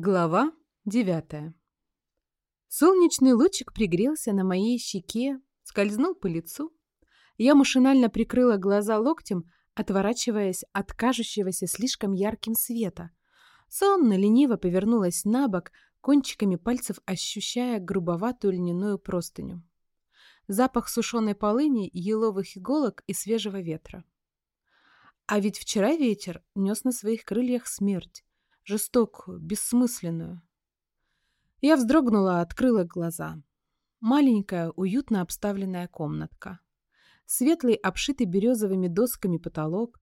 Глава девятая. Солнечный лучик пригрелся на моей щеке, скользнул по лицу. Я машинально прикрыла глаза локтем, отворачиваясь от кажущегося слишком ярким света. Сонно лениво повернулась на бок, кончиками пальцев ощущая грубоватую льняную простыню. Запах сушеной полыни, еловых иголок и свежего ветра. А ведь вчера ветер нес на своих крыльях смерть жестокую, бессмысленную. Я вздрогнула, открыла глаза. Маленькая, уютно обставленная комнатка. Светлый, обшитый березовыми досками потолок,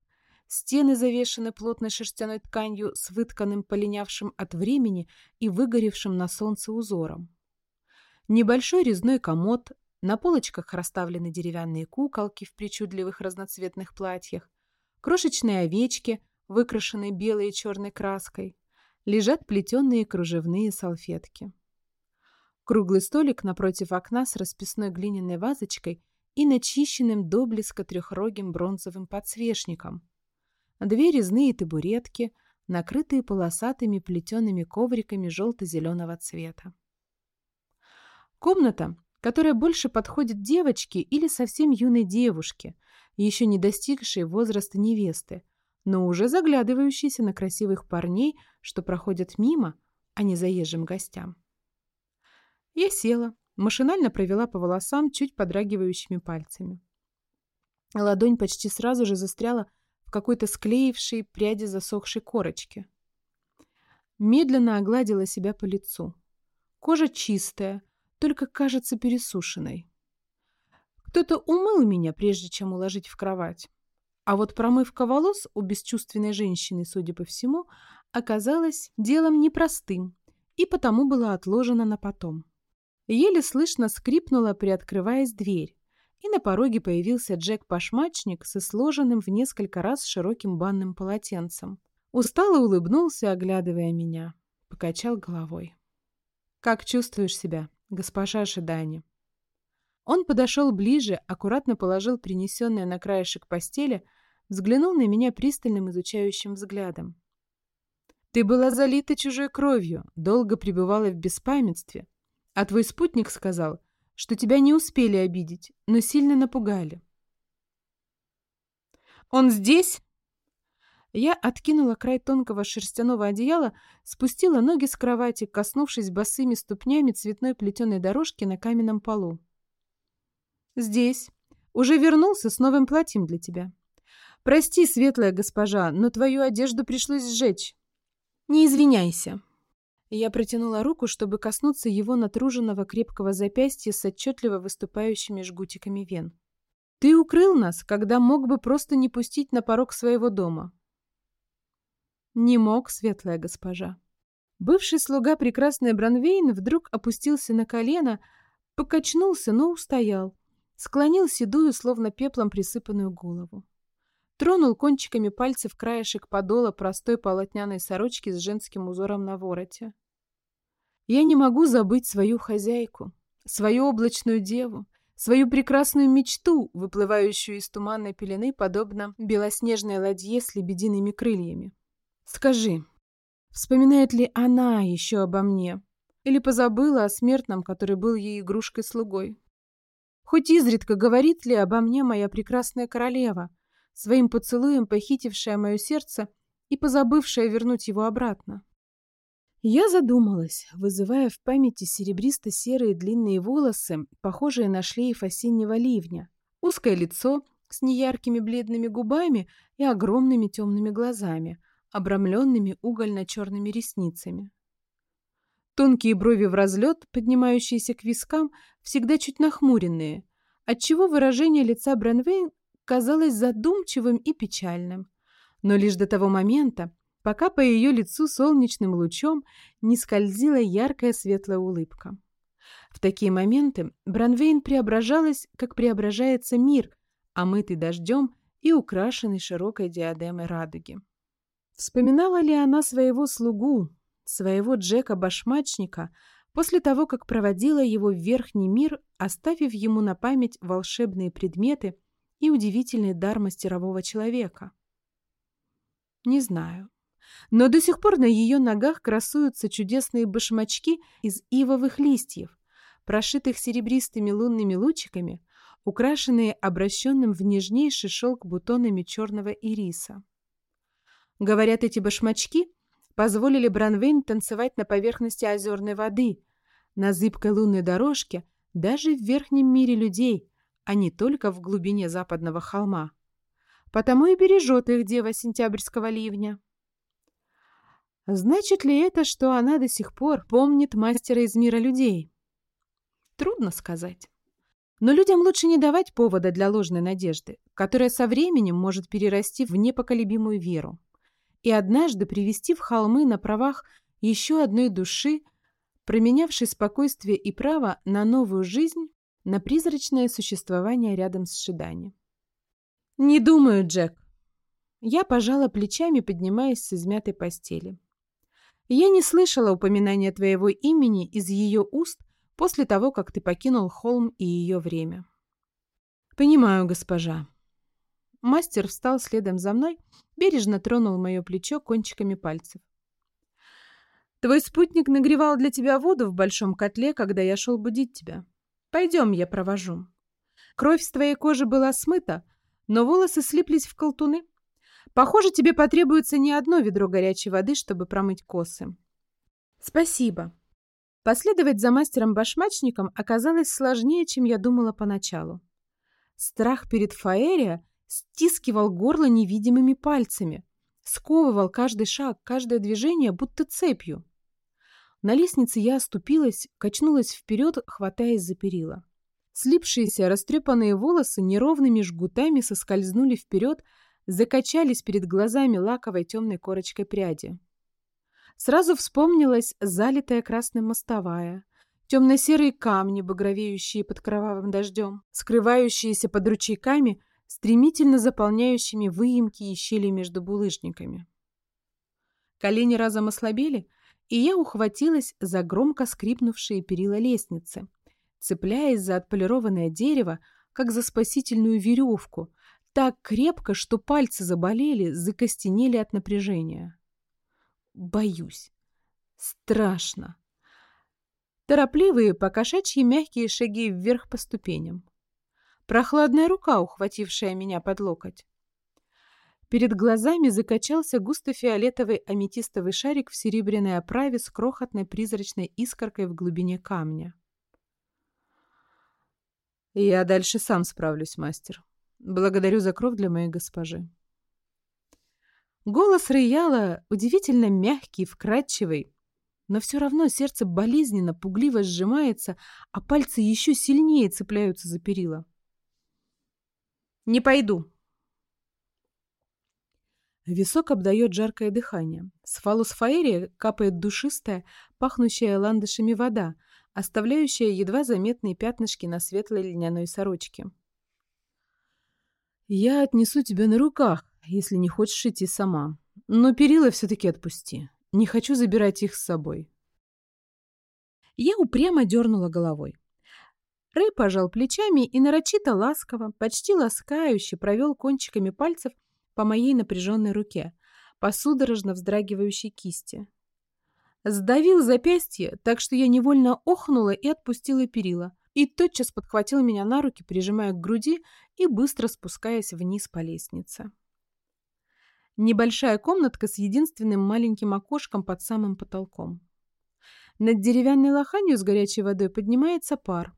стены завешены плотной шерстяной тканью с вытканным полинявшим от времени и выгоревшим на солнце узором. Небольшой резной комод, на полочках расставлены деревянные куколки в причудливых разноцветных платьях, крошечные овечки — выкрашенной белой и черной краской, лежат плетеные кружевные салфетки. Круглый столик напротив окна с расписной глиняной вазочкой и начищенным до блеска трехрогим бронзовым подсвечником. Две резные табуретки, накрытые полосатыми плетеными ковриками желто-зеленого цвета. Комната, которая больше подходит девочке или совсем юной девушке, еще не достигшей возраста невесты, но уже заглядывающийся на красивых парней, что проходят мимо, а не заезжим гостям. Я села, машинально провела по волосам чуть подрагивающими пальцами. Ладонь почти сразу же застряла в какой-то склеившей пряди засохшей корочки. Медленно огладила себя по лицу. Кожа чистая, только кажется пересушенной. Кто-то умыл меня, прежде чем уложить в кровать. А вот промывка волос у бесчувственной женщины, судя по всему, оказалась делом непростым и потому была отложена на потом. Еле слышно скрипнула, приоткрываясь дверь, и на пороге появился Джек-пашмачник со сложенным в несколько раз широким банным полотенцем. Устало улыбнулся, оглядывая меня. Покачал головой. «Как чувствуешь себя, госпожа Шидани?» Он подошел ближе, аккуратно положил принесенное на краешек постели, взглянул на меня пристальным изучающим взглядом. «Ты была залита чужой кровью, долго пребывала в беспамятстве, а твой спутник сказал, что тебя не успели обидеть, но сильно напугали». «Он здесь?» Я откинула край тонкого шерстяного одеяла, спустила ноги с кровати, коснувшись босыми ступнями цветной плетеной дорожки на каменном полу. «Здесь. Уже вернулся с новым платьем для тебя. Прости, светлая госпожа, но твою одежду пришлось сжечь. Не извиняйся. Я протянула руку, чтобы коснуться его натруженного крепкого запястья с отчетливо выступающими жгутиками вен. Ты укрыл нас, когда мог бы просто не пустить на порог своего дома. Не мог, светлая госпожа. Бывший слуга прекрасной Бранвейн вдруг опустился на колено, покачнулся, но устоял, склонил седую, словно пеплом присыпанную голову. Тронул кончиками пальцев краешек подола простой полотняной сорочки с женским узором на вороте. Я не могу забыть свою хозяйку, свою облачную деву, свою прекрасную мечту, выплывающую из туманной пелены, подобно белоснежной ладье с лебедиными крыльями. Скажи, вспоминает ли она еще обо мне? Или позабыла о смертном, который был ей игрушкой-слугой? Хоть изредка говорит ли обо мне моя прекрасная королева, своим поцелуем похитившая мое сердце и позабывшая вернуть его обратно. Я задумалась, вызывая в памяти серебристо-серые длинные волосы, похожие на шлейф осеннего ливня, узкое лицо с неяркими бледными губами и огромными темными глазами, обрамленными угольно-черными ресницами. Тонкие брови в разлет, поднимающиеся к вискам, всегда чуть нахмуренные, отчего выражение лица Бренвейн казалось задумчивым и печальным. Но лишь до того момента, пока по ее лицу солнечным лучом не скользила яркая светлая улыбка. В такие моменты Бранвейн преображалась, как преображается мир, омытый дождем и украшенный широкой диадемой радуги. Вспоминала ли она своего слугу, своего Джека-башмачника, после того, как проводила его в верхний мир, оставив ему на память волшебные предметы – и удивительный дар мастерового человека. Не знаю. Но до сих пор на ее ногах красуются чудесные башмачки из ивовых листьев, прошитых серебристыми лунными лучиками, украшенные обращенным в нежнейший шелк бутонами черного ириса. Говорят, эти башмачки позволили Бранвейн танцевать на поверхности озерной воды, на зыбкой лунной дорожке, даже в верхнем мире людей, а не только в глубине западного холма. Потому и бережет их дева сентябрьского ливня. Значит ли это, что она до сих пор помнит мастера из мира людей? Трудно сказать. Но людям лучше не давать повода для ложной надежды, которая со временем может перерасти в непоколебимую веру и однажды привести в холмы на правах еще одной души, променявшей спокойствие и право на новую жизнь, на призрачное существование рядом с Шидани. «Не думаю, Джек». Я пожала плечами, поднимаясь с измятой постели. «Я не слышала упоминания твоего имени из ее уст после того, как ты покинул холм и ее время». «Понимаю, госпожа». Мастер встал следом за мной бережно тронул мое плечо кончиками пальцев. «Твой спутник нагревал для тебя воду в большом котле, когда я шел будить тебя. Пойдем, я провожу. Кровь с твоей кожи была смыта, но волосы слиплись в колтуны. Похоже, тебе потребуется не одно ведро горячей воды, чтобы промыть косы». «Спасибо». Последовать за мастером-башмачником оказалось сложнее, чем я думала поначалу. Страх перед Фаэрия стискивал горло невидимыми пальцами, сковывал каждый шаг, каждое движение, будто цепью. На лестнице я оступилась, качнулась вперед, хватаясь за перила. Слипшиеся растрепанные волосы неровными жгутами соскользнули вперед, закачались перед глазами лаковой темной корочкой пряди. Сразу вспомнилась залитая красным мостовая, темно-серые камни, багровеющие под кровавым дождем, скрывающиеся под ручейками стремительно заполняющими выемки и щели между булыжниками. Колени разом ослабели, и я ухватилась за громко скрипнувшие перила лестницы, цепляясь за отполированное дерево, как за спасительную веревку, так крепко, что пальцы заболели, закостенели от напряжения. Боюсь. Страшно. Торопливые, покошачьи мягкие шаги вверх по ступеням прохладная рука, ухватившая меня под локоть. Перед глазами закачался густо-фиолетовый аметистовый шарик в серебряной оправе с крохотной призрачной искоркой в глубине камня. «Я дальше сам справлюсь, мастер. Благодарю за кровь для моей госпожи». Голос Рыяла удивительно мягкий, вкрадчивый, но все равно сердце болезненно, пугливо сжимается, а пальцы еще сильнее цепляются за перила. Не пойду. Висок обдает жаркое дыхание. С фалусфаэрия капает душистая, пахнущая ландышами вода, оставляющая едва заметные пятнышки на светлой льняной сорочке. «Я отнесу тебя на руках, если не хочешь идти сама. Но перила все-таки отпусти. Не хочу забирать их с собой». Я упрямо дернула головой. Рэй пожал плечами и нарочито ласково, почти ласкающе провел кончиками пальцев по моей напряженной руке, по судорожно вздрагивающей кисти. Сдавил запястье, так что я невольно охнула и отпустила перила, и тотчас подхватил меня на руки, прижимая к груди и быстро спускаясь вниз по лестнице. Небольшая комнатка с единственным маленьким окошком под самым потолком. Над деревянной лоханью с горячей водой поднимается пар,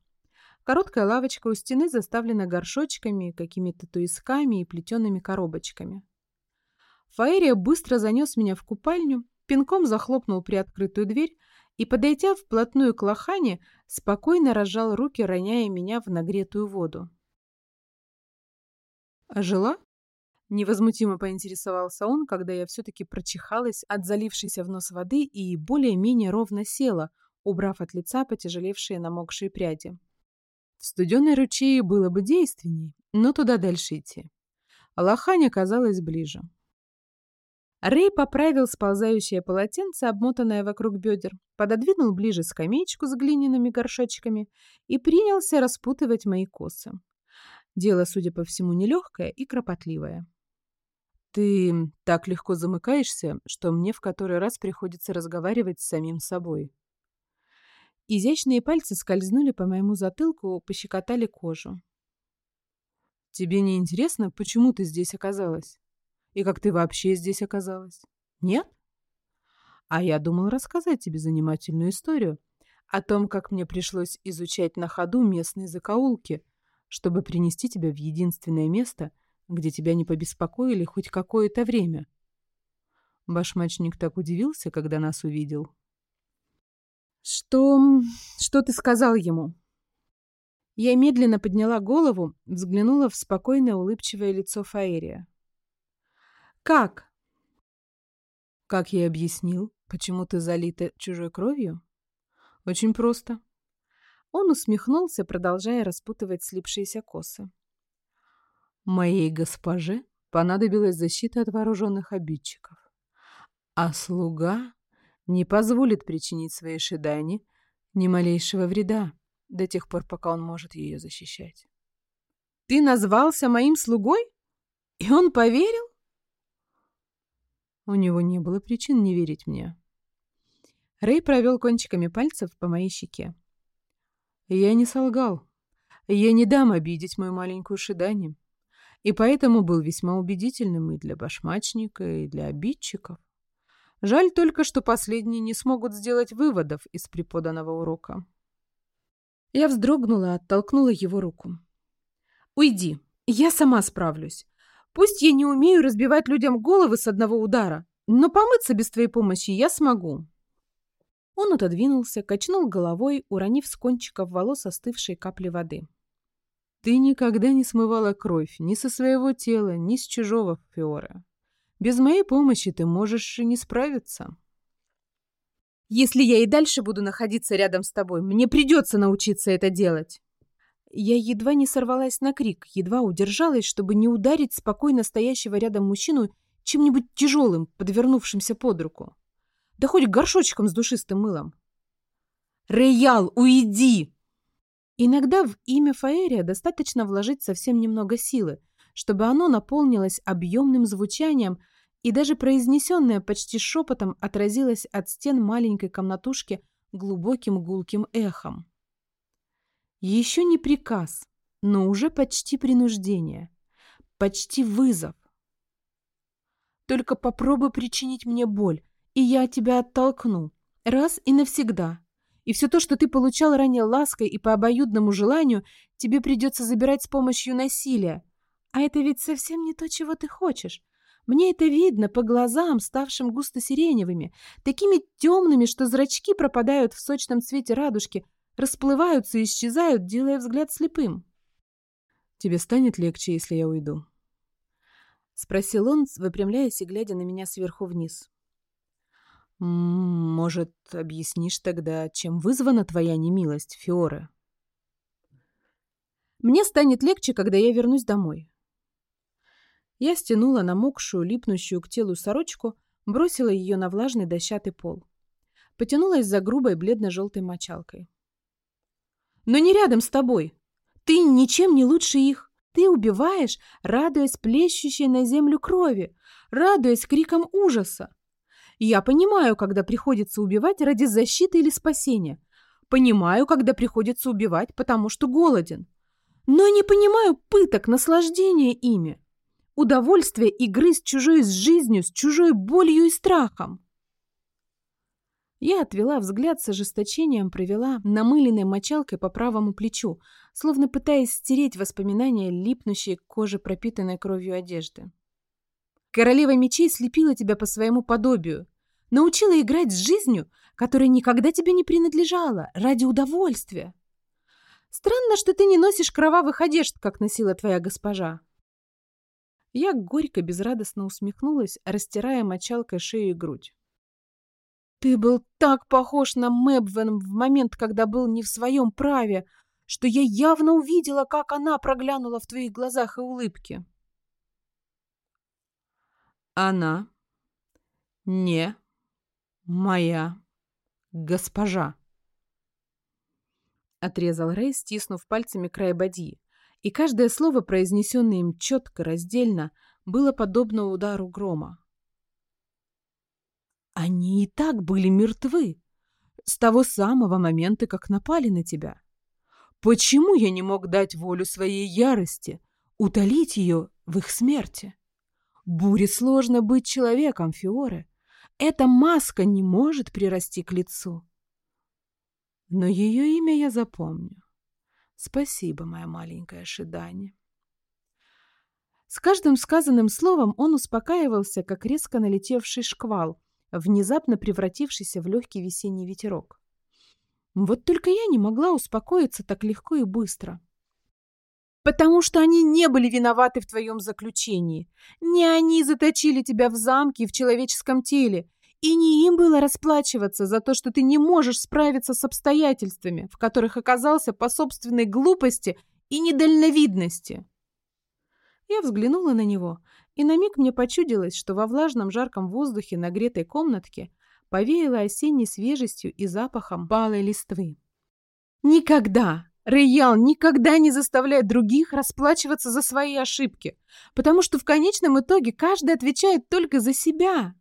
Короткая лавочка у стены заставлена горшочками, какими-то туисками и плетеными коробочками. Фаэрия быстро занес меня в купальню, пинком захлопнул приоткрытую дверь и, подойдя вплотную к лохане, спокойно разжал руки, роняя меня в нагретую воду. «Ожила?» — невозмутимо поинтересовался он, когда я все-таки прочихалась от залившейся в нос воды и более-менее ровно села, убрав от лица потяжелевшие намокшие пряди. В студеной ручье было бы действенней, но туда дальше идти. Лохань оказалась ближе. Рэй поправил сползающее полотенце, обмотанное вокруг бедер, пододвинул ближе скамеечку с глиняными горшочками и принялся распутывать мои косы. Дело, судя по всему, нелегкое и кропотливое. Ты так легко замыкаешься, что мне в который раз приходится разговаривать с самим собой. Изящные пальцы скользнули по моему затылку, пощекотали кожу. Тебе не интересно, почему ты здесь оказалась? И как ты вообще здесь оказалась? Нет? А я думал рассказать тебе занимательную историю о том, как мне пришлось изучать на ходу местные закоулки, чтобы принести тебя в единственное место, где тебя не побеспокоили хоть какое-то время. Башмачник так удивился, когда нас увидел. «Что... что ты сказал ему?» Я медленно подняла голову, взглянула в спокойное улыбчивое лицо Фаэрия. «Как?» «Как я объяснил, почему ты залита чужой кровью?» «Очень просто». Он усмехнулся, продолжая распутывать слипшиеся косы. «Моей госпоже понадобилась защита от вооруженных обидчиков, а слуга не позволит причинить своей Шидане ни малейшего вреда до тех пор, пока он может ее защищать. «Ты назвался моим слугой? И он поверил?» У него не было причин не верить мне. Рэй провел кончиками пальцев по моей щеке. Я не солгал. Я не дам обидеть мою маленькую Шидани. И поэтому был весьма убедительным и для башмачника, и для обидчиков. Жаль только, что последние не смогут сделать выводов из преподанного урока. Я вздрогнула, оттолкнула его руку. «Уйди, я сама справлюсь. Пусть я не умею разбивать людям головы с одного удара, но помыться без твоей помощи я смогу». Он отодвинулся, качнул головой, уронив с кончиков волос остывшие капли воды. «Ты никогда не смывала кровь ни со своего тела, ни с чужого, Фиора. Без моей помощи ты можешь и не справиться». Если я и дальше буду находиться рядом с тобой, мне придется научиться это делать. Я едва не сорвалась на крик, едва удержалась, чтобы не ударить спокойно стоящего рядом мужчину чем-нибудь тяжелым, подвернувшимся под руку. Да хоть горшочком с душистым мылом. «Реял, уйди!» Иногда в имя Фаэрия достаточно вложить совсем немного силы, чтобы оно наполнилось объемным звучанием, и даже произнесенное почти шепотом отразилось от стен маленькой комнатушки глубоким гулким эхом. Еще не приказ, но уже почти принуждение, почти вызов. Только попробуй причинить мне боль, и я тебя оттолкну, раз и навсегда. И все то, что ты получал ранее лаской и по обоюдному желанию, тебе придется забирать с помощью насилия. А это ведь совсем не то, чего ты хочешь. Мне это видно по глазам, ставшим густо-сиреневыми, такими темными, что зрачки пропадают в сочном цвете радужки, расплываются и исчезают, делая взгляд слепым. «Тебе станет легче, если я уйду?» — спросил он, выпрямляясь и глядя на меня сверху вниз. «Может, объяснишь тогда, чем вызвана твоя немилость, Фиора?» «Мне станет легче, когда я вернусь домой. Я стянула намокшую, липнущую к телу сорочку, бросила ее на влажный дощатый пол. Потянулась за грубой бледно-желтой мочалкой. «Но не рядом с тобой! Ты ничем не лучше их! Ты убиваешь, радуясь плещущей на землю крови, радуясь крикам ужаса! Я понимаю, когда приходится убивать ради защиты или спасения. Понимаю, когда приходится убивать, потому что голоден. Но не понимаю пыток, наслаждения ими удовольствие игры с чужой жизнью, с чужой болью и страхом. Я отвела взгляд с ожесточением, провела намыленной мочалкой по правому плечу, словно пытаясь стереть воспоминания, липнущие к коже пропитанной кровью одежды. Королева мечей слепила тебя по своему подобию, научила играть с жизнью, которая никогда тебе не принадлежала, ради удовольствия. Странно, что ты не носишь кровавых одежд, как носила твоя госпожа. Я горько, безрадостно усмехнулась, растирая мочалкой шею и грудь. «Ты был так похож на Мэбвен в момент, когда был не в своем праве, что я явно увидела, как она проглянула в твоих глазах и улыбке». «Она не моя госпожа», — отрезал Рэй, стиснув пальцами край бадьи и каждое слово, произнесенное им четко, раздельно, было подобно удару грома. Они и так были мертвы с того самого момента, как напали на тебя. Почему я не мог дать волю своей ярости, утолить ее в их смерти? Буре сложно быть человеком, Фиоре. Эта маска не может прирасти к лицу. Но ее имя я запомню. Спасибо, моя маленькая Шидани. С каждым сказанным словом он успокаивался, как резко налетевший шквал, внезапно превратившийся в легкий весенний ветерок. Вот только я не могла успокоиться так легко и быстро. Потому что они не были виноваты в твоем заключении. Не они заточили тебя в замке и в человеческом теле. И не им было расплачиваться за то, что ты не можешь справиться с обстоятельствами, в которых оказался по собственной глупости и недальновидности. Я взглянула на него, и на миг мне почудилось, что во влажном жарком воздухе нагретой комнатке повеяло осенней свежестью и запахом балой листвы. Никогда, Рейял никогда не заставляет других расплачиваться за свои ошибки, потому что в конечном итоге каждый отвечает только за себя.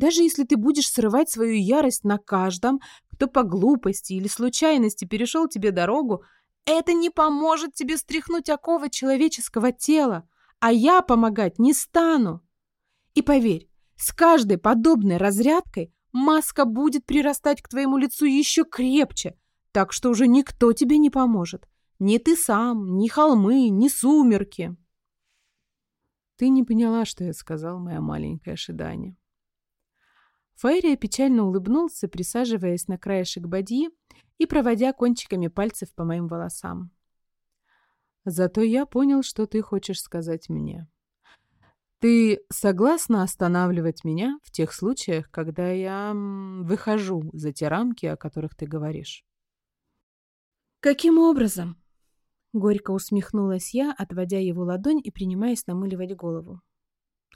Даже если ты будешь срывать свою ярость на каждом, кто по глупости или случайности перешел тебе дорогу, это не поможет тебе стряхнуть оковы человеческого тела, а я помогать не стану. И поверь, с каждой подобной разрядкой маска будет прирастать к твоему лицу еще крепче, так что уже никто тебе не поможет. Ни ты сам, ни холмы, ни сумерки. Ты не поняла, что я сказал, моя маленькая Шидани. Фаерия печально улыбнулся, присаживаясь на краешек бадьи и проводя кончиками пальцев по моим волосам. Зато я понял, что ты хочешь сказать мне. Ты согласна останавливать меня в тех случаях, когда я выхожу за те рамки, о которых ты говоришь? Каким образом? Горько усмехнулась я, отводя его ладонь и принимаясь намыливать голову.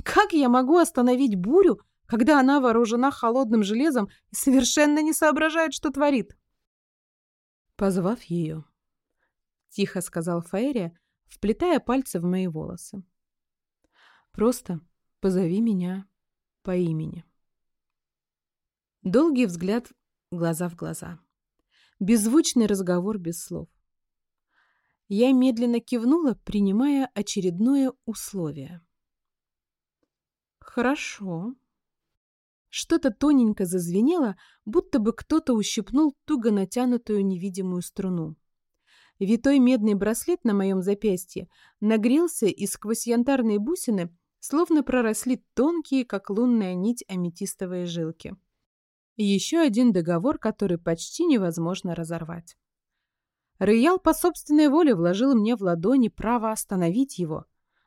Как я могу остановить бурю, когда она вооружена холодным железом и совершенно не соображает, что творит. Позвав ее, тихо сказал Фаэрия, вплетая пальцы в мои волосы. Просто позови меня по имени. Долгий взгляд глаза в глаза. Беззвучный разговор без слов. Я медленно кивнула, принимая очередное условие. «Хорошо», что-то тоненько зазвенело, будто бы кто-то ущипнул туго натянутую невидимую струну. Витой медный браслет на моем запястье нагрелся, и сквозь янтарные бусины словно проросли тонкие, как лунная нить, аметистовые жилки. Еще один договор, который почти невозможно разорвать. Роял по собственной воле вложил мне в ладони право остановить его,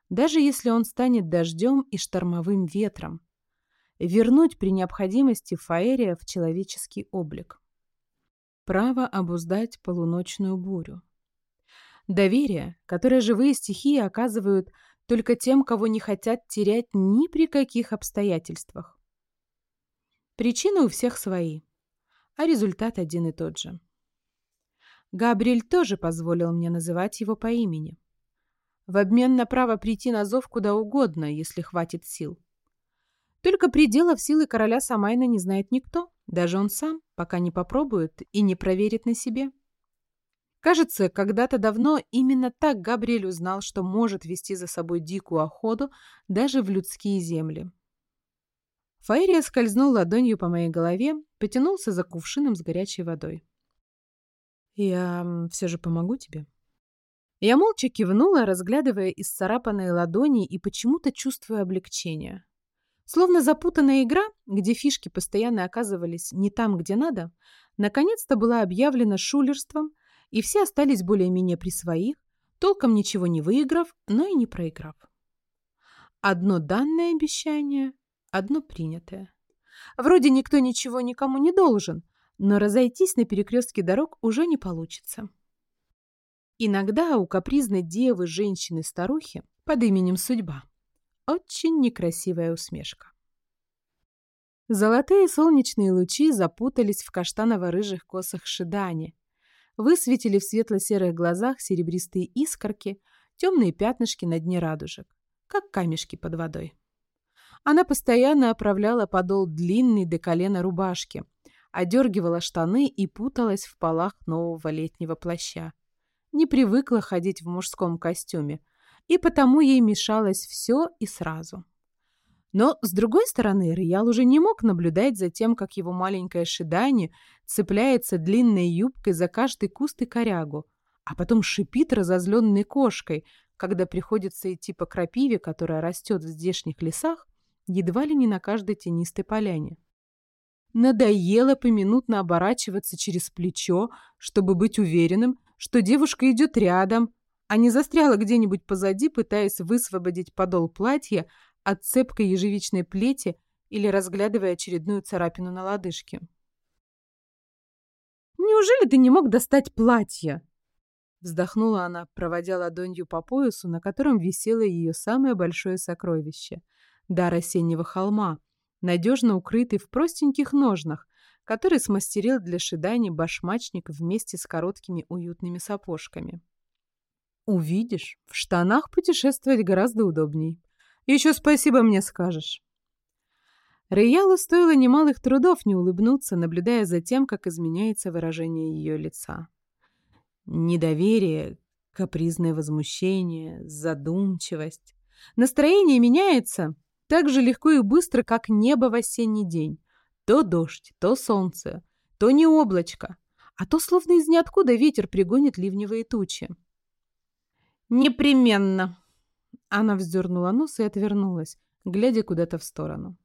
даже если он станет дождем и штормовым ветром вернуть при необходимости Фаэрия в человеческий облик. Право обуздать полуночную бурю. Доверие, которое живые стихии оказывают только тем, кого не хотят терять ни при каких обстоятельствах. Причины у всех свои, а результат один и тот же. Габриэль тоже позволил мне называть его по имени. В обмен на право прийти на зов куда угодно, если хватит сил. Только пределов силы короля Самайна не знает никто, даже он сам, пока не попробует и не проверит на себе. Кажется, когда-то давно именно так Габриэль узнал, что может вести за собой дикую охоту даже в людские земли. Фаерия скользнул ладонью по моей голове, потянулся за кувшином с горячей водой. «Я все же помогу тебе?» Я молча кивнула, разглядывая исцарапанные ладони и почему-то чувствуя облегчение. Словно запутанная игра, где фишки постоянно оказывались не там, где надо, наконец-то была объявлена шулерством, и все остались более-менее при своих, толком ничего не выиграв, но и не проиграв. Одно данное обещание, одно принятое. Вроде никто ничего никому не должен, но разойтись на перекрестке дорог уже не получится. Иногда у капризной девы, женщины-старухи под именем Судьба очень некрасивая усмешка. Золотые солнечные лучи запутались в каштаново-рыжих косах Шидани, высветили в светло-серых глазах серебристые искорки, темные пятнышки на дне радужек. как камешки под водой. Она постоянно оправляла подол длинной до колена рубашки, одергивала штаны и путалась в полах нового летнего плаща. Не привыкла ходить в мужском костюме, и потому ей мешалось все и сразу. Но, с другой стороны, Риял уже не мог наблюдать за тем, как его маленькая Шидани цепляется длинной юбкой за каждый куст и корягу, а потом шипит разозленной кошкой, когда приходится идти по крапиве, которая растет в здешних лесах, едва ли не на каждой тенистой поляне. Надоело поминутно оборачиваться через плечо, чтобы быть уверенным, что девушка идет рядом, а не застряла где-нибудь позади, пытаясь высвободить подол платья от цепкой ежевичной плети или разглядывая очередную царапину на лодыжке. «Неужели ты не мог достать платье?» Вздохнула она, проводя ладонью по поясу, на котором висело ее самое большое сокровище — дар осеннего холма, надежно укрытый в простеньких ножнах, который смастерил для шидани башмачник вместе с короткими уютными сапожками. «Увидишь, в штанах путешествовать гораздо удобней. Еще спасибо мне скажешь». Рейялу стоило немалых трудов не улыбнуться, наблюдая за тем, как изменяется выражение ее лица. Недоверие, капризное возмущение, задумчивость. Настроение меняется так же легко и быстро, как небо в осенний день. То дождь, то солнце, то не облачко, а то словно из ниоткуда ветер пригонит ливневые тучи. «Непременно!» Она вздернула нос и отвернулась, глядя куда-то в сторону.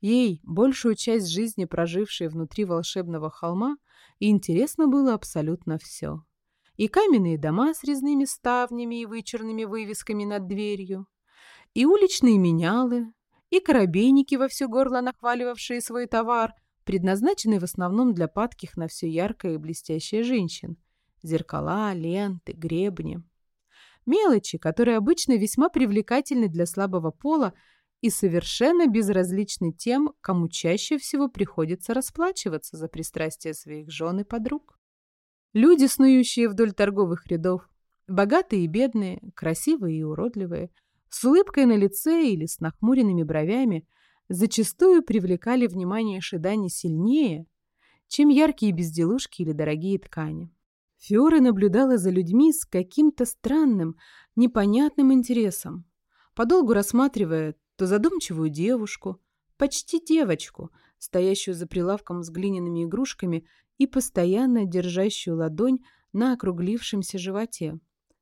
Ей, большую часть жизни прожившей внутри волшебного холма, интересно было абсолютно все. И каменные дома с резными ставнями и вычурными вывесками над дверью, и уличные менялы, и коробейники во все горло нахваливавшие свой товар, предназначенный в основном для падких на все яркое и блестящее женщин. Зеркала, ленты, гребни. Мелочи, которые обычно весьма привлекательны для слабого пола и совершенно безразличны тем, кому чаще всего приходится расплачиваться за пристрастие своих жен и подруг. Люди, снующие вдоль торговых рядов, богатые и бедные, красивые и уродливые, с улыбкой на лице или с нахмуренными бровями, зачастую привлекали внимание Шидани сильнее, чем яркие безделушки или дорогие ткани. Фиора наблюдала за людьми с каким-то странным, непонятным интересом, подолгу рассматривая то задумчивую девушку, почти девочку, стоящую за прилавком с глиняными игрушками и постоянно держащую ладонь на округлившемся животе,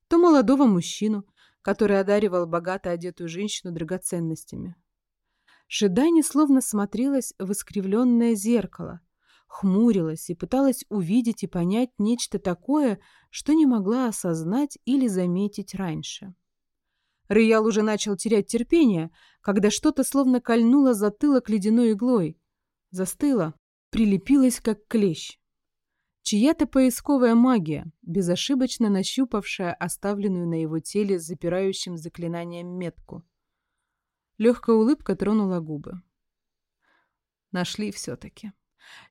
то молодого мужчину, который одаривал богато одетую женщину драгоценностями. Шидани словно смотрелась в искривленное зеркало, хмурилась и пыталась увидеть и понять нечто такое, что не могла осознать или заметить раньше. Рыял уже начал терять терпение, когда что-то словно кольнуло затылок ледяной иглой. Застыло, прилепилось как клещ. Чья-то поисковая магия, безошибочно нащупавшая оставленную на его теле запирающим заклинанием метку. Легкая улыбка тронула губы. Нашли все-таки.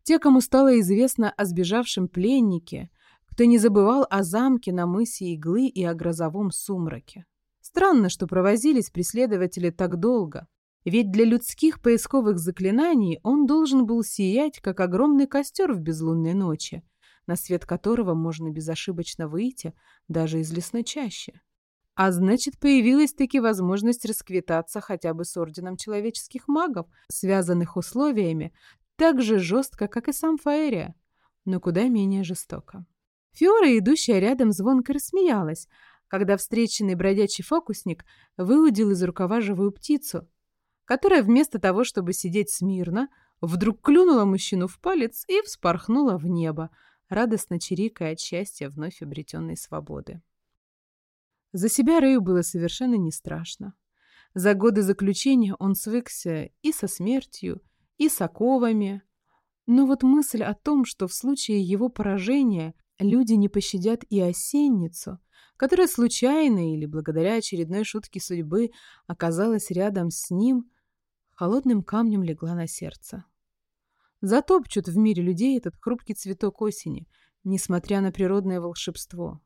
Те, кому стало известно о сбежавшем пленнике, кто не забывал о замке на мысе Иглы и о грозовом сумраке. Странно, что провозились преследователи так долго. Ведь для людских поисковых заклинаний он должен был сиять, как огромный костер в безлунной ночи, на свет которого можно безошибочно выйти даже из лесной чащи. А значит, появилась-таки возможность расквитаться хотя бы с Орденом Человеческих Магов, связанных условиями, так же жестко, как и сам Фаэрия, но куда менее жестоко. Фиора, идущая рядом, звонко рассмеялась, когда встреченный бродячий фокусник выудил из рукава живую птицу, которая вместо того, чтобы сидеть смирно, вдруг клюнула мужчину в палец и вспорхнула в небо, радостно чирикая от счастья вновь обретенной свободы. За себя Рэю было совершенно не страшно. За годы заключения он свыкся и со смертью, и с оковами. Но вот мысль о том, что в случае его поражения люди не пощадят и осенницу, которая случайно или благодаря очередной шутке судьбы оказалась рядом с ним, холодным камнем легла на сердце. Затопчут в мире людей этот хрупкий цветок осени, несмотря на природное волшебство.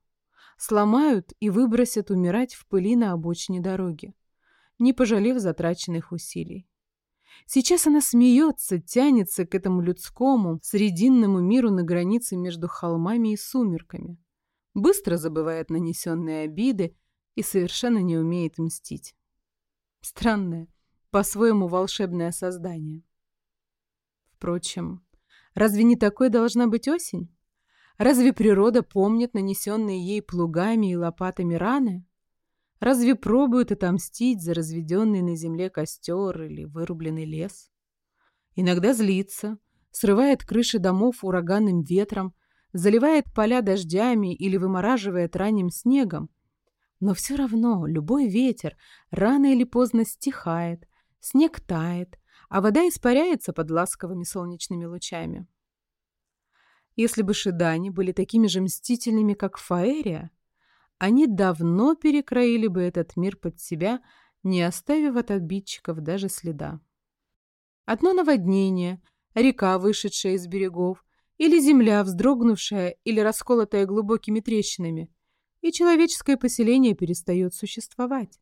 Сломают и выбросят умирать в пыли на обочине дороги. не пожалев затраченных усилий. Сейчас она смеется, тянется к этому людскому, срединному миру на границе между холмами и сумерками. Быстро забывает нанесенные обиды и совершенно не умеет мстить. Странное, по-своему волшебное создание. Впрочем, разве не такой должна быть осень? Разве природа помнит нанесенные ей плугами и лопатами раны? Разве пробует отомстить за разведенный на земле костер или вырубленный лес? Иногда злится, срывает крыши домов ураганным ветром, заливает поля дождями или вымораживает ранним снегом. Но все равно любой ветер рано или поздно стихает, снег тает, а вода испаряется под ласковыми солнечными лучами. Если бы шидани были такими же мстительными, как Фаэрия, они давно перекроили бы этот мир под себя, не оставив от обидчиков даже следа. Одно наводнение, река, вышедшая из берегов, или земля, вздрогнувшая или расколотая глубокими трещинами, и человеческое поселение перестает существовать.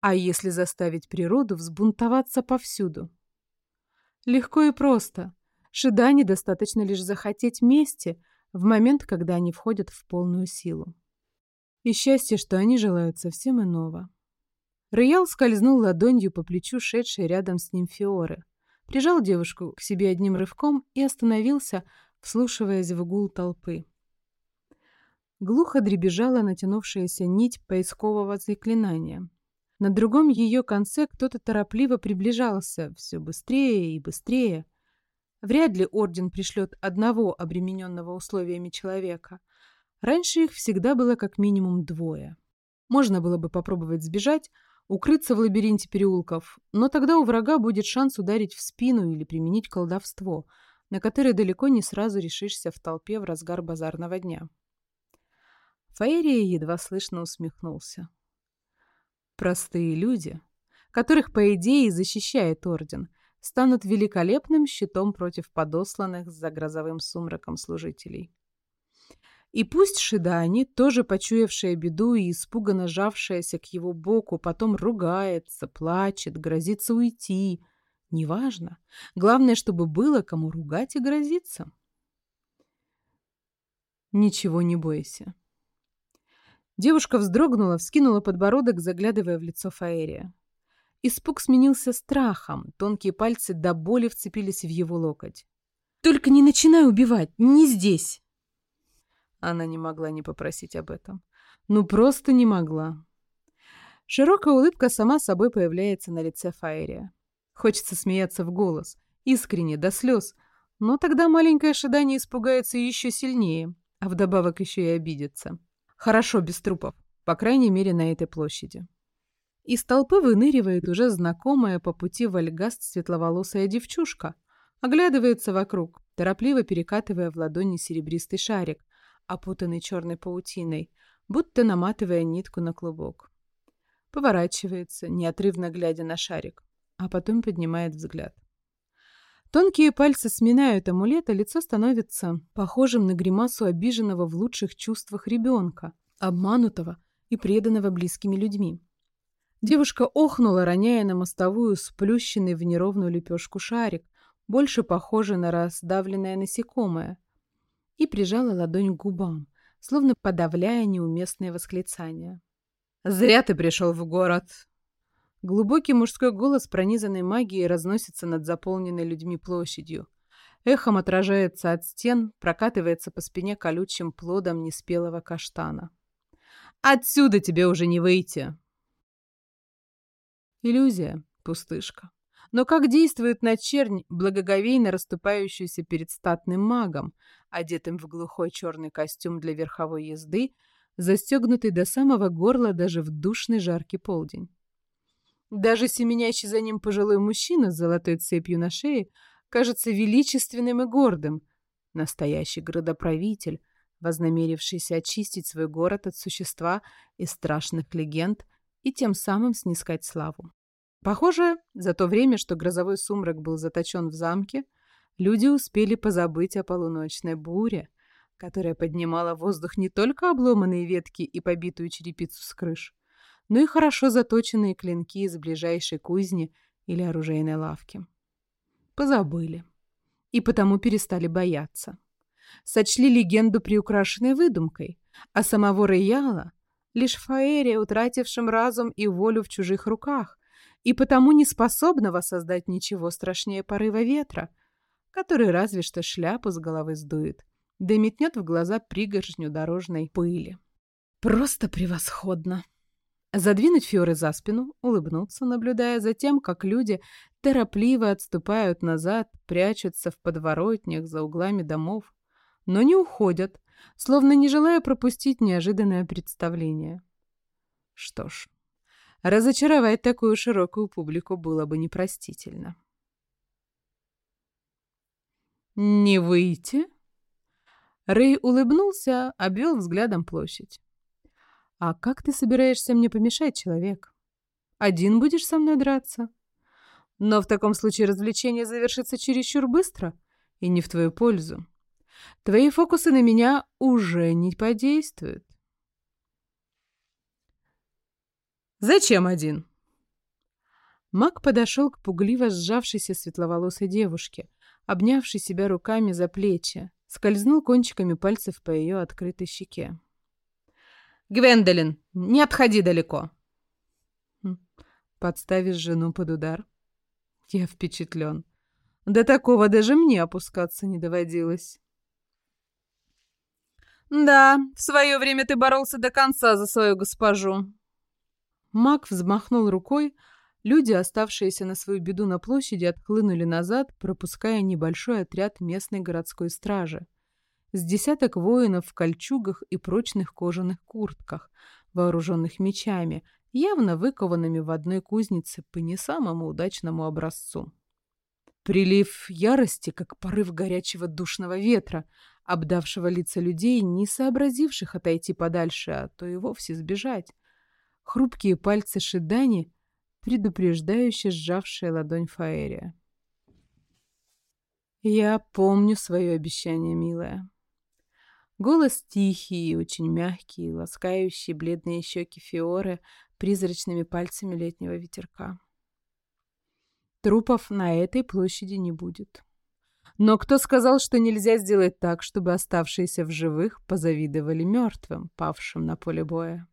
А если заставить природу взбунтоваться повсюду? Легко и просто. Шидане достаточно лишь захотеть мести в момент, когда они входят в полную силу. И счастье, что они желают совсем иного. Роял скользнул ладонью по плечу шедшей рядом с ним Фиоры, прижал девушку к себе одним рывком и остановился, вслушиваясь в гул толпы. Глухо дребезжала натянувшаяся нить поискового заклинания. На другом ее конце кто-то торопливо приближался, все быстрее и быстрее. Вряд ли Орден пришлет одного обремененного условиями человека. Раньше их всегда было как минимум двое. Можно было бы попробовать сбежать, укрыться в лабиринте переулков, но тогда у врага будет шанс ударить в спину или применить колдовство, на которое далеко не сразу решишься в толпе в разгар базарного дня. Фаерия едва слышно усмехнулся. Простые люди, которых, по идее, защищает Орден, станут великолепным щитом против подосланных за грозовым сумраком служителей. И пусть Шидани, тоже почуявшая беду и испуганно жавшаяся к его боку, потом ругается, плачет, грозится уйти. Неважно. Главное, чтобы было кому ругать и грозиться. Ничего не бойся. Девушка вздрогнула, вскинула подбородок, заглядывая в лицо Фаэрия. Испуг сменился страхом, тонкие пальцы до боли вцепились в его локоть. «Только не начинай убивать, не здесь!» Она не могла не попросить об этом. Ну, просто не могла. Широкая улыбка сама собой появляется на лице Фаэрия. Хочется смеяться в голос, искренне, до слез, но тогда маленькое ожидание испугается еще сильнее, а вдобавок еще и обидится. Хорошо без трупов, по крайней мере на этой площади. Из толпы выныривает уже знакомая по пути в Альгаст светловолосая девчушка, оглядывается вокруг, торопливо перекатывая в ладони серебристый шарик, опутанный черной паутиной, будто наматывая нитку на клубок. Поворачивается, неотрывно глядя на шарик, а потом поднимает взгляд. Тонкие пальцы сминают амулет, а лицо становится похожим на гримасу обиженного в лучших чувствах ребенка, обманутого и преданного близкими людьми. Девушка охнула, роняя на мостовую сплющенный в неровную лепешку шарик, больше похожий на раздавленное насекомое — и прижала ладонь к губам, словно подавляя неуместные восклицания. «Зря ты пришел в город!» Глубокий мужской голос, пронизанный магией, разносится над заполненной людьми площадью. Эхом отражается от стен, прокатывается по спине колючим плодом неспелого каштана. «Отсюда тебе уже не выйти!» Иллюзия, пустышка. Но как действует на чернь, благоговейно расступающуюся перед статным магом, одетым в глухой черный костюм для верховой езды, застегнутый до самого горла даже в душный жаркий полдень? Даже семенящий за ним пожилой мужчина с золотой цепью на шее кажется величественным и гордым. Настоящий градоправитель, вознамерившийся очистить свой город от существа из страшных легенд и тем самым снискать славу. Похоже, за то время, что грозовой сумрак был заточен в замке, люди успели позабыть о полуночной буре, которая поднимала в воздух не только обломанные ветки и побитую черепицу с крыш, но и хорошо заточенные клинки из ближайшей кузни или оружейной лавки. Позабыли. И потому перестали бояться. Сочли легенду приукрашенной выдумкой, а самого Рояла — лишь фаэрия, утратившим разум и волю в чужих руках, и потому не способного создать ничего страшнее порыва ветра, который разве что шляпу с головы сдует, да метнет в глаза пригоршню дорожной пыли. Просто превосходно! Задвинуть Фиоры за спину, улыбнуться, наблюдая за тем, как люди торопливо отступают назад, прячутся в подворотнях за углами домов, но не уходят, словно не желая пропустить неожиданное представление. Что ж, разочаровать такую широкую публику было бы непростительно. «Не выйти?» Рэй улыбнулся, обвел взглядом площадь. «А как ты собираешься мне помешать, человек? Один будешь со мной драться? Но в таком случае развлечение завершится чересчур быстро и не в твою пользу. Твои фокусы на меня уже не подействуют». «Зачем один?» Мак подошел к пугливо сжавшейся светловолосой девушке, обнявшей себя руками за плечи, скользнул кончиками пальцев по ее открытой щеке. Гвендолин, не отходи далеко. Хм, подставишь жену под удар? Я впечатлен. До такого даже мне опускаться не доводилось. Да, в свое время ты боролся до конца за свою госпожу. Мак взмахнул рукой, люди, оставшиеся на свою беду на площади, отхлынули назад, пропуская небольшой отряд местной городской стражи — с десяток воинов в кольчугах и прочных кожаных куртках, вооруженных мечами, явно выкованными в одной кузнице по не самому удачному образцу. Прилив ярости, как порыв горячего душного ветра, обдавшего лица людей, не сообразивших отойти подальше, а то и вовсе сбежать. Хрупкие пальцы Шидани, предупреждающе сжавшая ладонь Фаэрия. «Я помню свое обещание, милая. Голос тихий очень мягкий, ласкающий бледные щеки Фиоры призрачными пальцами летнего ветерка. Трупов на этой площади не будет. Но кто сказал, что нельзя сделать так, чтобы оставшиеся в живых позавидовали мертвым, павшим на поле боя?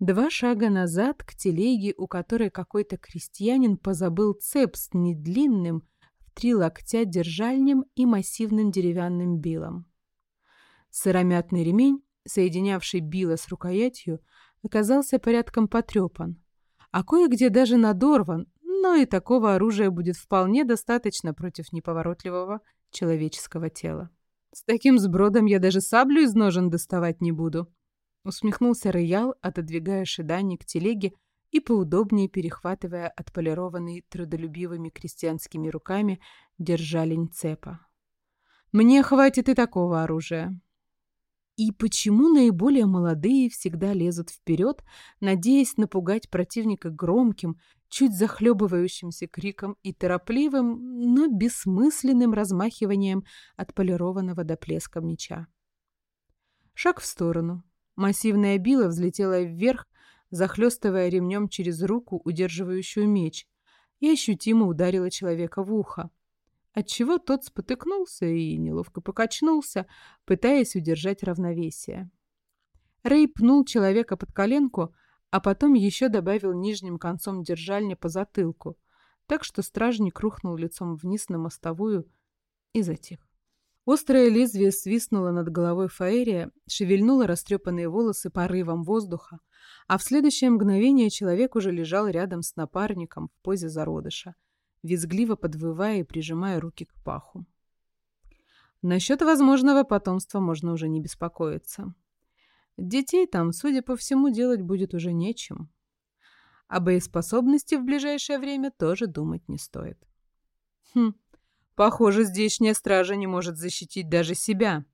Два шага назад к телеге, у которой какой-то крестьянин позабыл цеп с недлинным в три локтя держальнем и массивным деревянным билом. Сыромятный ремень, соединявший било с рукоятью, оказался порядком потрепан, а кое-где даже надорван, но и такого оружия будет вполне достаточно против неповоротливого человеческого тела. «С таким сбродом я даже саблю из ножен доставать не буду», — усмехнулся Роял, отодвигая шидани к телеге и поудобнее перехватывая отполированный трудолюбивыми крестьянскими руками держалень цепа. «Мне хватит и такого оружия. И почему наиболее молодые всегда лезут вперед, надеясь напугать противника громким, чуть захлебывающимся криком и торопливым, но бессмысленным размахиванием отполированного до плеска меча? Шаг в сторону. Массивная била взлетела вверх, захлестывая ремнем через руку, удерживающую меч, и ощутимо ударила человека в ухо отчего тот спотыкнулся и неловко покачнулся, пытаясь удержать равновесие. Рэй пнул человека под коленку, а потом еще добавил нижним концом держальни по затылку, так что стражник рухнул лицом вниз на мостовую и затих. Острое лезвие свистнуло над головой Фаэрия, шевельнуло растрепанные волосы порывом воздуха, а в следующее мгновение человек уже лежал рядом с напарником в позе зародыша — визгливо подвывая и прижимая руки к паху. Насчет возможного потомства можно уже не беспокоиться. Детей там, судя по всему, делать будет уже нечем. О боеспособности в ближайшее время тоже думать не стоит. Хм, похоже, здешняя стража не может защитить даже себя.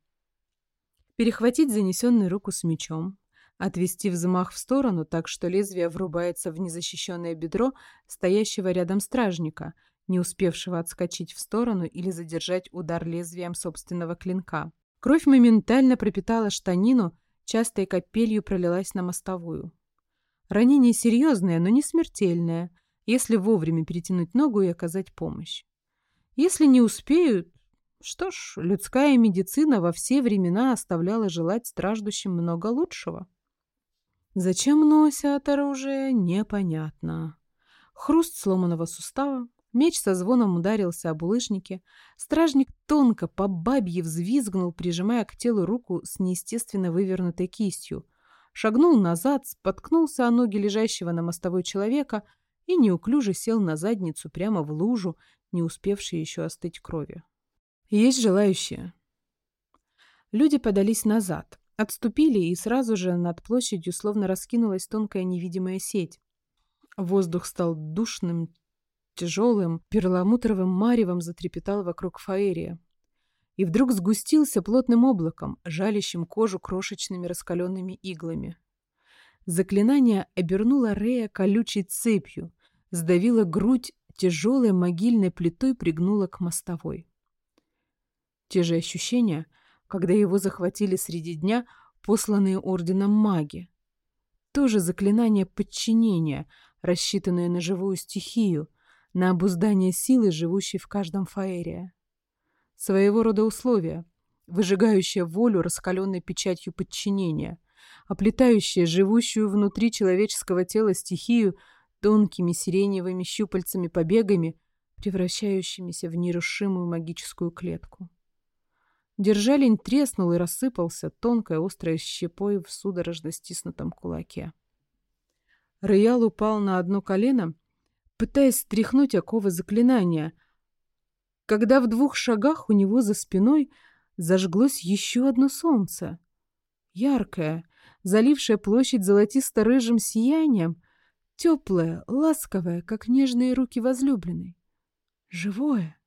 Перехватить занесенную руку с мечом, отвести взмах в сторону, так что лезвие врубается в незащищенное бедро стоящего рядом стражника, не успевшего отскочить в сторону или задержать удар лезвием собственного клинка. Кровь моментально пропитала штанину, частой капелью пролилась на мостовую. Ранение серьезное, но не смертельное, если вовремя перетянуть ногу и оказать помощь. Если не успеют, что ж, людская медицина во все времена оставляла желать страждущим много лучшего. Зачем носят оружие, непонятно. Хруст сломанного сустава, меч со звоном ударился об улыжнике, стражник тонко по бабье взвизгнул, прижимая к телу руку с неестественно вывернутой кистью, шагнул назад, споткнулся о ноги лежащего на мостовой человека и неуклюже сел на задницу прямо в лужу, не успевшей еще остыть крови. «Есть желающие?» Люди подались назад, отступили, и сразу же над площадью словно раскинулась тонкая невидимая сеть. Воздух стал душным, тяжелым, перламутровым маревом затрепетал вокруг фаерия. И вдруг сгустился плотным облаком, жалящим кожу крошечными раскаленными иглами. Заклинание обернуло Рея колючей цепью, сдавило грудь, тяжелой могильной плитой пригнуло к мостовой. Те же ощущения, когда его захватили среди дня посланные орденом маги. То же заклинание подчинения — рассчитанные на живую стихию, на обуздание силы, живущей в каждом фаэре. Своего рода условия, выжигающие волю раскаленной печатью подчинения, оплетающие живущую внутри человеческого тела стихию тонкими сиреневыми щупальцами-побегами, превращающимися в нерушимую магическую клетку. Держалень треснул и рассыпался тонкой острой щепой в судорожно стиснутом кулаке. Роял упал на одно колено, пытаясь стряхнуть оковы заклинания, когда в двух шагах у него за спиной зажглось еще одно солнце. Яркое, залившее площадь золотисто-рыжим сиянием, теплое, ласковое, как нежные руки возлюбленной. Живое.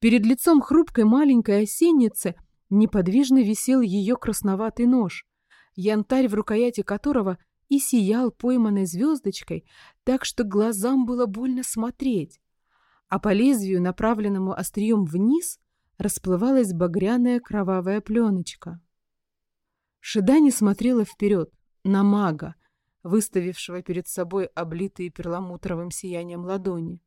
Перед лицом хрупкой маленькой осенницы неподвижно висел ее красноватый нож, янтарь в рукояти которого и сиял пойманной звездочкой, так что глазам было больно смотреть. А по лезвию, направленному острием вниз, расплывалась багряная кровавая пленочка. Шидани смотрела вперед, на мага, выставившего перед собой облитые перламутровым сиянием ладони,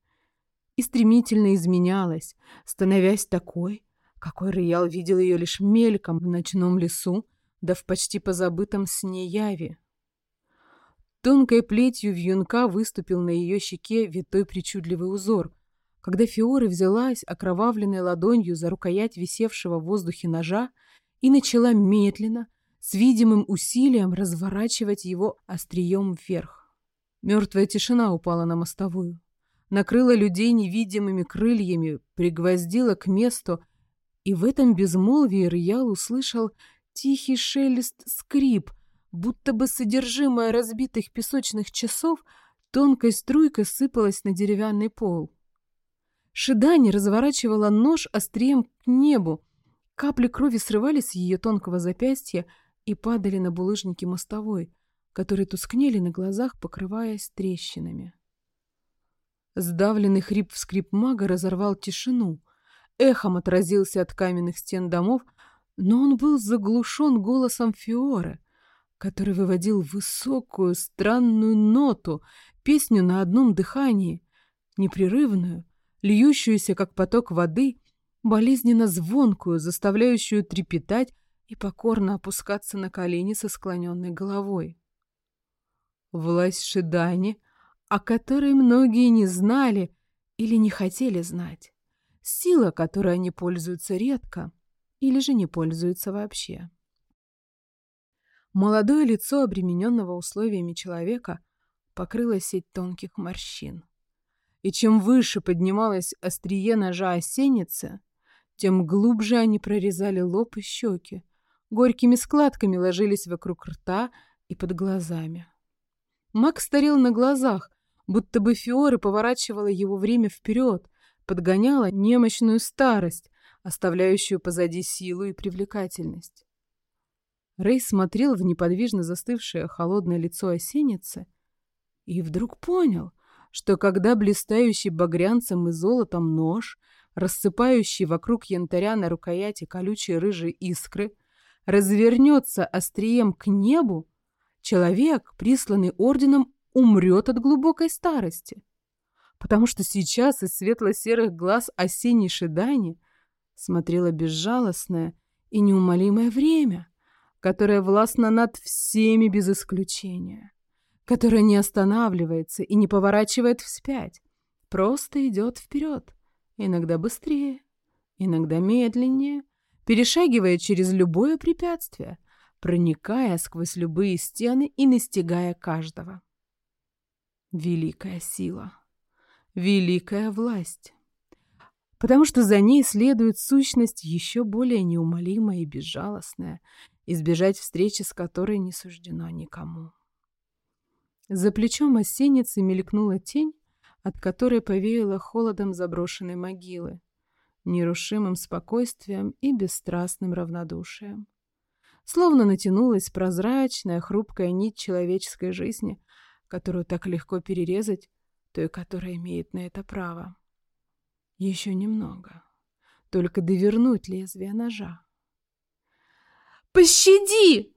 и стремительно изменялась, становясь такой, какой Роял видел ее лишь мельком в ночном лесу, да в почти позабытом сне яви. Тонкой плетью вьюнка выступил на ее щеке витой причудливый узор. Когда Фиора взялась окровавленной ладонью за рукоять висевшего в воздухе ножа и начала медленно, с видимым усилием разворачивать его острием вверх. Мертвая тишина упала на мостовую. Накрыла людей невидимыми крыльями, пригвоздила к месту, и в этом безмолвии Рьял услышал тихий шелест скрип — будто бы содержимое разбитых песочных часов тонкой струйкой сыпалось на деревянный пол. Шидани разворачивала нож острием к небу. Капли крови срывались с ее тонкого запястья и падали на булыжники мостовой, которые тускнели на глазах, покрываясь трещинами. Сдавленный хрип-вскрип мага разорвал тишину. Эхом отразился от каменных стен домов, но он был заглушен голосом Фиоры — который выводил высокую, странную ноту, песню на одном дыхании, непрерывную, льющуюся, как поток воды, болезненно звонкую, заставляющую трепетать и покорно опускаться на колени со склоненной головой. Власть Шидани, о которой многие не знали или не хотели знать. Сила, которой они пользуются редко или же не пользуются вообще. Молодое лицо обремененного условиями человека покрыло сеть тонких морщин. И чем выше поднималось острие ножа осенницы, тем глубже они прорезали лоб и щеки, горькими складками ложились вокруг рта и под глазами. Мак старел на глазах, будто бы Фиоры поворачивала его время вперед, подгоняла немощную старость, оставляющую позади силу и привлекательность. Рэй смотрел в неподвижно застывшее холодное лицо осенницы и вдруг понял, что когда блистающий багрянцем и золотом нож, рассыпающий вокруг янтаря на рукояти колючие рыжие искры, развернется острием к небу, человек, присланный орденом, умрет от глубокой старости. Потому что сейчас из светло-серых глаз осенней Шидани смотрело безжалостное и неумолимое время, которое властно над всеми без исключения, которое не останавливается и не поворачивает вспять, просто идет вперед, иногда быстрее, иногда медленнее, перешагивая через любое препятствие, проникая сквозь любые стены и настигая каждого. Великая сила, великая власть. Потому что за ней следует сущность еще более неумолимая и безжалостная, избежать встречи с которой не суждено никому. За плечом осенницы мелькнула тень, от которой повеяло холодом заброшенной могилы, нерушимым спокойствием и бесстрастным равнодушием. Словно натянулась прозрачная, хрупкая нить человеческой жизни, которую так легко перерезать, той, которая имеет на это право. Еще немного. Только довернуть лезвие ножа. «Пощади!»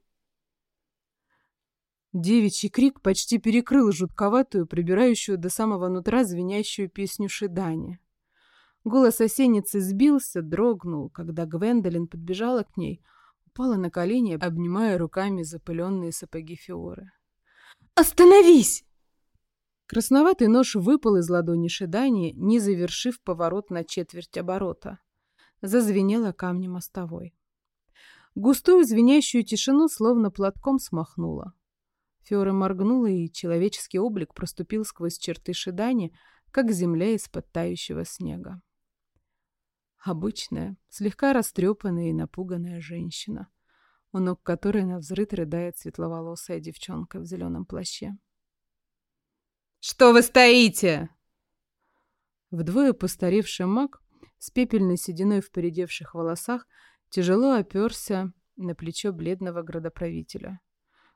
Девичий крик почти перекрыл жутковатую, прибирающую до самого нутра звенящую песню Шидани. Голос осенницы сбился, дрогнул, когда Гвендолин подбежала к ней, упала на колени, обнимая руками запыленные сапоги Фиоры. «Остановись!» Красноватый нож выпал из ладони Шидани, не завершив поворот на четверть оборота. Зазвенело камнем мостовой. Густую звенящую тишину словно платком смахнула. Фиора моргнула, и человеческий облик проступил сквозь черты Шидани, как земля из-под тающего снега. Обычная, слегка растрепанная и напуганная женщина, у ног которой на взрыт рыдает светловолосая девчонка в зеленом плаще. «Что вы стоите?» Вдвое постаревший маг с пепельной сединой в поредевших волосах тяжело оперся на плечо бледного градоправителя.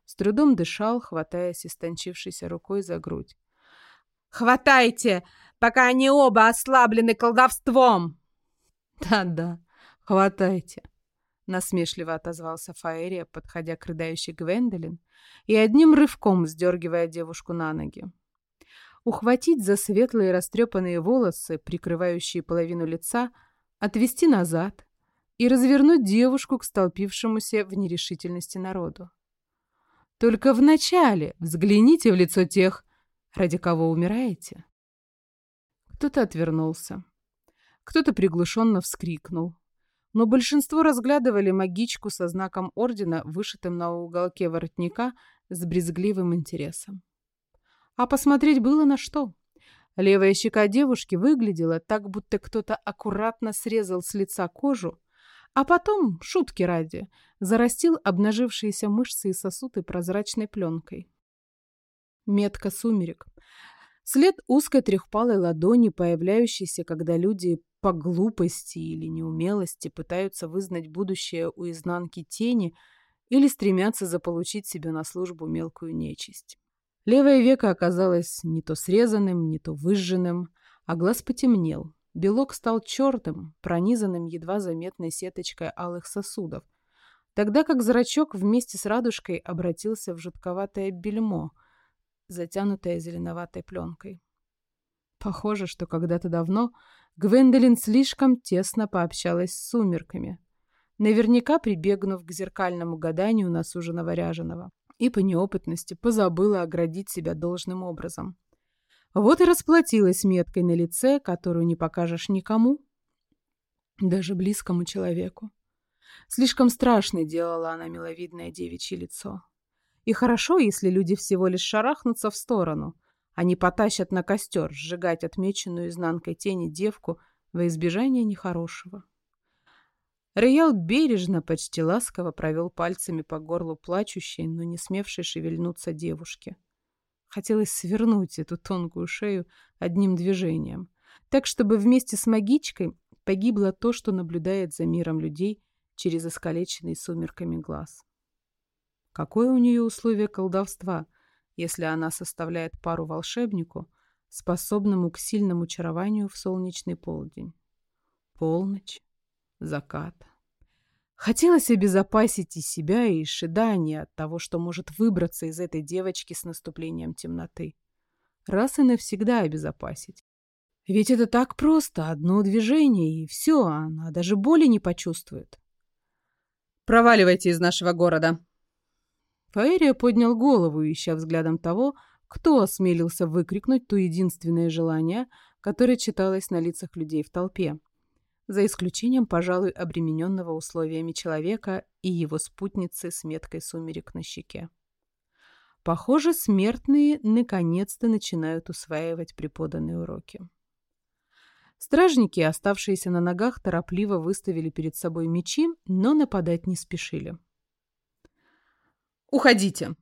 С трудом дышал, хватаясь истончившейся рукой за грудь. «Хватайте, пока они оба ослаблены колдовством!» «Да-да, хватайте!» Насмешливо отозвался Фаэрия, подходя к рыдающей Гвендолин и одним рывком сдергивая девушку на ноги. Ухватить за светлые растрепанные волосы, прикрывающие половину лица, отвести назад и развернуть девушку к столпившемуся в нерешительности народу. Только вначале взгляните в лицо тех, ради кого умираете. Кто-то отвернулся. Кто-то приглушенно вскрикнул. Но большинство разглядывали магичку со знаком ордена, вышитым на уголке воротника, с брезгливым интересом. А посмотреть было на что. Левая щека девушки выглядела так, будто кто-то аккуратно срезал с лица кожу, а потом, шутки ради, зарастил обнажившиеся мышцы и сосуды прозрачной пленкой. Метка сумерек. След узкой трехпалой ладони, появляющейся, когда люди по глупости или неумелости пытаются вызнать будущее у изнанки тени или стремятся заполучить себе на службу мелкую нечисть. Левое веко оказалось не то срезанным, не то выжженным, а глаз потемнел, Белок стал черным, пронизанным едва заметной сеточкой алых сосудов, тогда как зрачок вместе с радужкой обратился в жутковатое бельмо, затянутое зеленоватой пленкой. Похоже, что когда-то давно Гвендолин слишком тесно пообщалась с сумерками, наверняка прибегнув к зеркальному гаданию на суженого ряженого, и по неопытности позабыла оградить себя должным образом. Вот и расплатилась меткой на лице, которую не покажешь никому, даже близкому человеку. Слишком страшно делала она миловидное девичье лицо. И хорошо, если люди всего лишь шарахнутся в сторону, не потащат на костер сжигать отмеченную изнанкой тени девку во избежание нехорошего. Роял бережно, почти ласково провел пальцами по горлу плачущей, но не смевшей шевельнуться девушки. Хотелось свернуть эту тонкую шею одним движением, так, чтобы вместе с магичкой погибло то, что наблюдает за миром людей через искалеченный сумерками глаз. Какое у нее условие колдовства, если она составляет пару волшебнику, способному к сильному чарованию в солнечный полдень? Полночь, закат. Хотелось обезопасить и себя, и Шидани от того, что может выбраться из этой девочки с наступлением темноты. Раз и навсегда обезопасить. Ведь это так просто, одно движение, и все, она даже боли не почувствует. «Проваливайте из нашего города!» Фаэрия поднял голову, ища взглядом того, кто осмелился выкрикнуть то единственное желание, которое читалось на лицах людей в толпе за исключением, пожалуй, обремененного условиями человека и его спутницы с меткой сумерек на щеке. Похоже, смертные наконец-то начинают усваивать преподанные уроки. Стражники, оставшиеся на ногах, торопливо выставили перед собой мечи, но нападать не спешили. «Уходите!»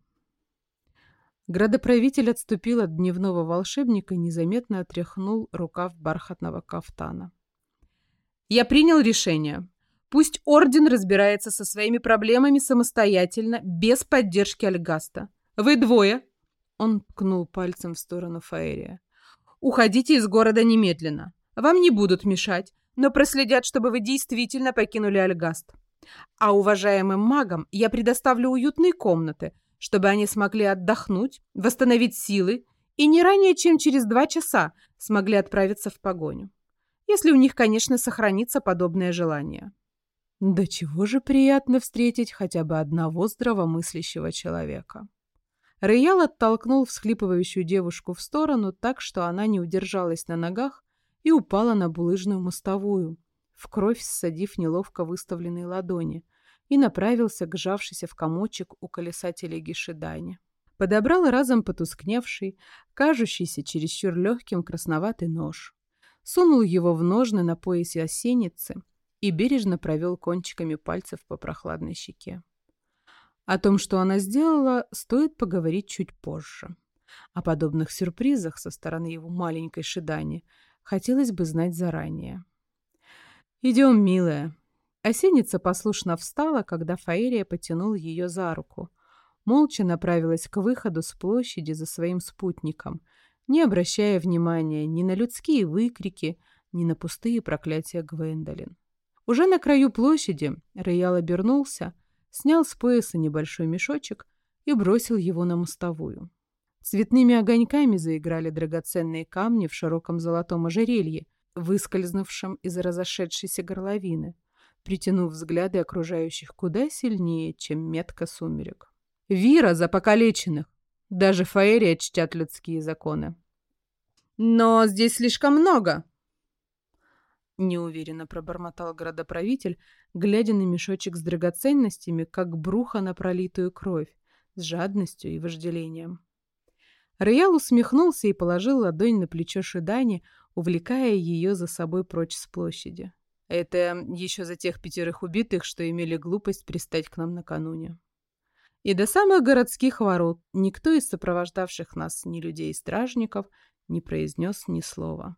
Градоправитель отступил от дневного волшебника и незаметно отряхнул рукав бархатного кафтана. Я принял решение. Пусть Орден разбирается со своими проблемами самостоятельно, без поддержки Альгаста. Вы двое, он ткнул пальцем в сторону Фаэрия. Уходите из города немедленно. Вам не будут мешать, но проследят, чтобы вы действительно покинули Альгаст. А уважаемым магам я предоставлю уютные комнаты, чтобы они смогли отдохнуть, восстановить силы и не ранее, чем через два часа смогли отправиться в погоню если у них, конечно, сохранится подобное желание. Да чего же приятно встретить хотя бы одного здравомыслящего человека. Роял оттолкнул всхлипывающую девушку в сторону так, что она не удержалась на ногах и упала на булыжную мостовую, в кровь ссадив неловко выставленные ладони, и направился к сжавшейся в комочек у колеса телеги Шидане. Подобрал разом потускневший, кажущийся чересчур легким красноватый нож сунул его в ножны на поясе осенницы и бережно провел кончиками пальцев по прохладной щеке. О том, что она сделала, стоит поговорить чуть позже. О подобных сюрпризах со стороны его маленькой Шидани хотелось бы знать заранее. «Идем, милая». Осенница послушно встала, когда Фаэрия потянул ее за руку. Молча направилась к выходу с площади за своим спутником — не обращая внимания ни на людские выкрики, ни на пустые проклятия Гвендолин. Уже на краю площади Роял обернулся, снял с пояса небольшой мешочек и бросил его на мостовую. Цветными огоньками заиграли драгоценные камни в широком золотом ожерелье, выскользнувшем из разошедшейся горловины, притянув взгляды окружающих куда сильнее, чем метка сумерек. «Вира за покалеченных!» Даже Фаэрия чтят людские законы. «Но здесь слишком много!» Неуверенно пробормотал городоправитель, глядя на мешочек с драгоценностями, как бруха на пролитую кровь, с жадностью и вожделением. Роял усмехнулся и положил ладонь на плечо Шидани, увлекая ее за собой прочь с площади. Это еще за тех пятерых убитых, что имели глупость пристать к нам накануне. И до самых городских ворот никто из сопровождавших нас ни людей-стражников не произнес ни слова.